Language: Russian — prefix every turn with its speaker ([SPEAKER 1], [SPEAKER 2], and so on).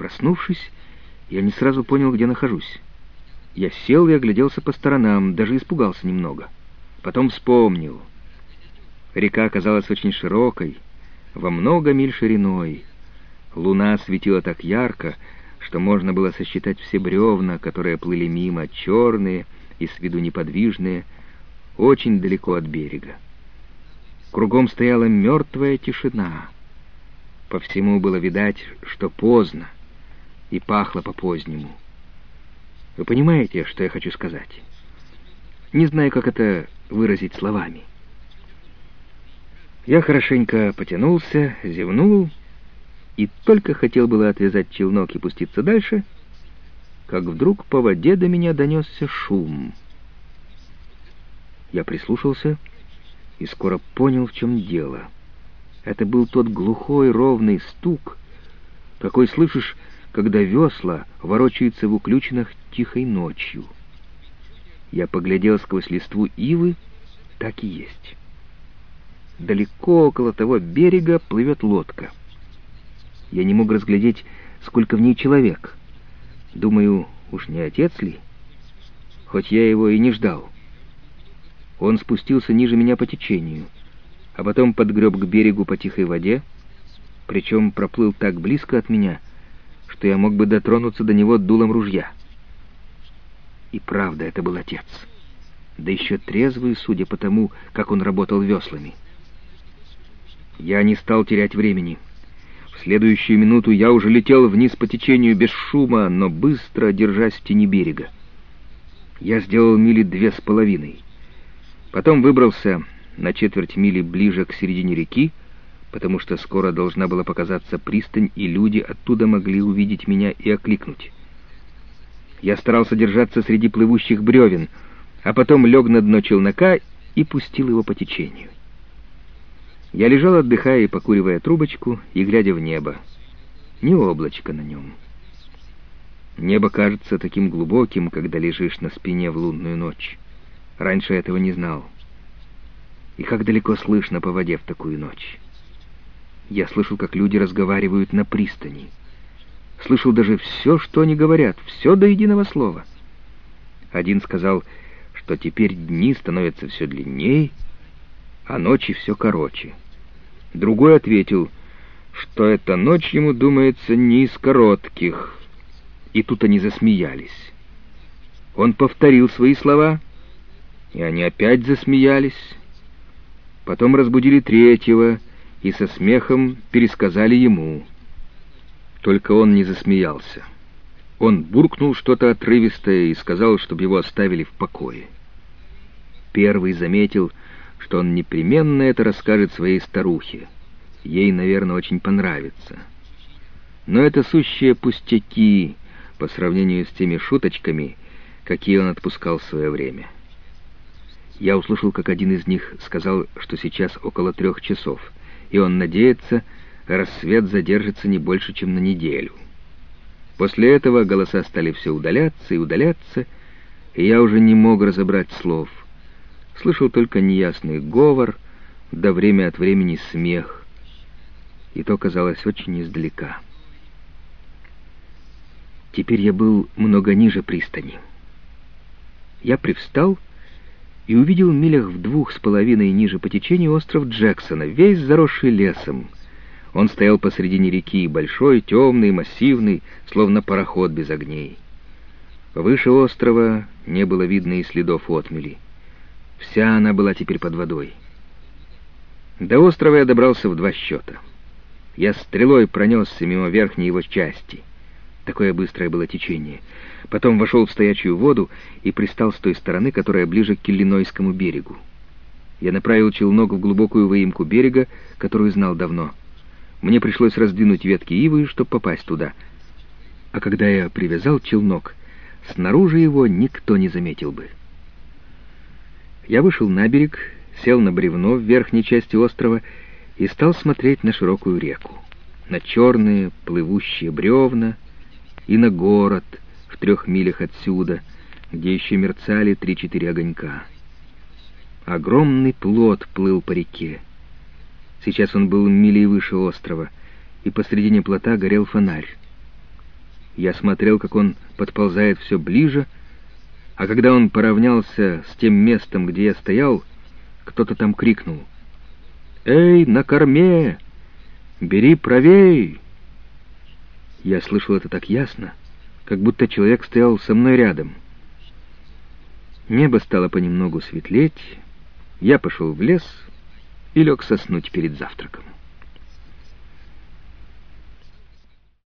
[SPEAKER 1] Проснувшись, я не сразу понял, где нахожусь. Я сел и огляделся по сторонам, даже испугался немного. Потом вспомнил. Река оказалась очень широкой, во много миль шириной. Луна светила так ярко, что можно было сосчитать все бревна, которые плыли мимо, черные и с виду неподвижные, очень далеко от берега. Кругом стояла мертвая тишина. По всему было видать, что поздно, и пахло по-позднему. Вы понимаете, что я хочу сказать? Не знаю, как это выразить словами. Я хорошенько потянулся, зевнул, и только хотел было отвязать челнок и пуститься дальше, как вдруг по воде до меня донесся шум. Я прислушался и скоро понял, в чем дело. Это был тот глухой ровный стук, какой слышишь, когда весла ворочаются в уключенных тихой ночью. Я поглядел сквозь листву ивы, так и есть. Далеко около того берега плывет лодка. Я не мог разглядеть, сколько в ней человек. Думаю, уж не отец ли? Хоть я его и не ждал. Он спустился ниже меня по течению, а потом подгреб к берегу по тихой воде, причем проплыл так близко от меня, что я мог бы дотронуться до него дулом ружья. И правда, это был отец. Да еще трезвый, судя по тому, как он работал веслами. Я не стал терять времени. В следующую минуту я уже летел вниз по течению без шума, но быстро, держась в тени берега. Я сделал мили две с половиной. Потом выбрался на четверть мили ближе к середине реки, потому что скоро должна была показаться пристань, и люди оттуда могли увидеть меня и окликнуть. Я старался держаться среди плывущих бревен, а потом лег на дно челнока и пустил его по течению. Я лежал, отдыхая и покуривая трубочку, и глядя в небо. Ни облачка на нем. Небо кажется таким глубоким, когда лежишь на спине в лунную ночь. Раньше этого не знал. И как далеко слышно по воде в такую ночь. Я слышал, как люди разговаривают на пристани. Слышал даже все, что они говорят, все до единого слова. Один сказал, что теперь дни становятся все длиннее, а ночи все короче. Другой ответил, что эта ночь ему думается не из коротких. И тут они засмеялись. Он повторил свои слова — и они опять засмеялись. Потом разбудили третьего и со смехом пересказали ему. Только он не засмеялся. Он буркнул что-то отрывистое и сказал, чтобы его оставили в покое. Первый заметил, что он непременно это расскажет своей старухе. Ей, наверное, очень понравится. Но это сущие пустяки по сравнению с теми шуточками, какие он отпускал в свое время. Я услышал, как один из них сказал, что сейчас около трех часов, и он надеется, рассвет задержится не больше, чем на неделю. После этого голоса стали все удаляться и удаляться, и я уже не мог разобрать слов. Слышал только неясный говор, да время от времени смех, и то казалось очень издалека. Теперь я был много ниже пристани. Я привстал и увидел в милях в двух с половиной ниже по течению остров Джексона, весь заросший лесом. Он стоял посредине реки, большой, темный, массивный, словно пароход без огней. Выше острова не было видно и следов отмели. Вся она была теперь под водой. До острова я добрался в два счета. Я стрелой пронесся мимо верхней его части. Такое быстрое было течение — Потом вошел в стоячую воду и пристал с той стороны, которая ближе к Иллинойскому берегу. Я направил челнок в глубокую выемку берега, которую знал давно. Мне пришлось раздвинуть ветки ивы, чтобы попасть туда. А когда я привязал челнок, снаружи его никто не заметил бы. Я вышел на берег, сел на бревно в верхней части острова и стал смотреть на широкую реку, на черные плывущие бревна и на город — в трех милях отсюда, где еще мерцали три-четыре огонька. Огромный плот плыл по реке. Сейчас он был милей выше острова, и посредине плота горел фонарь. Я смотрел, как он подползает все ближе, а когда он поравнялся с тем местом, где я стоял, кто-то там крикнул. «Эй, на корме! Бери правей!» Я слышал это так ясно, как будто человек стоял со мной рядом. Небо стало понемногу светлеть, я пошел в лес и лег соснуть перед завтраком.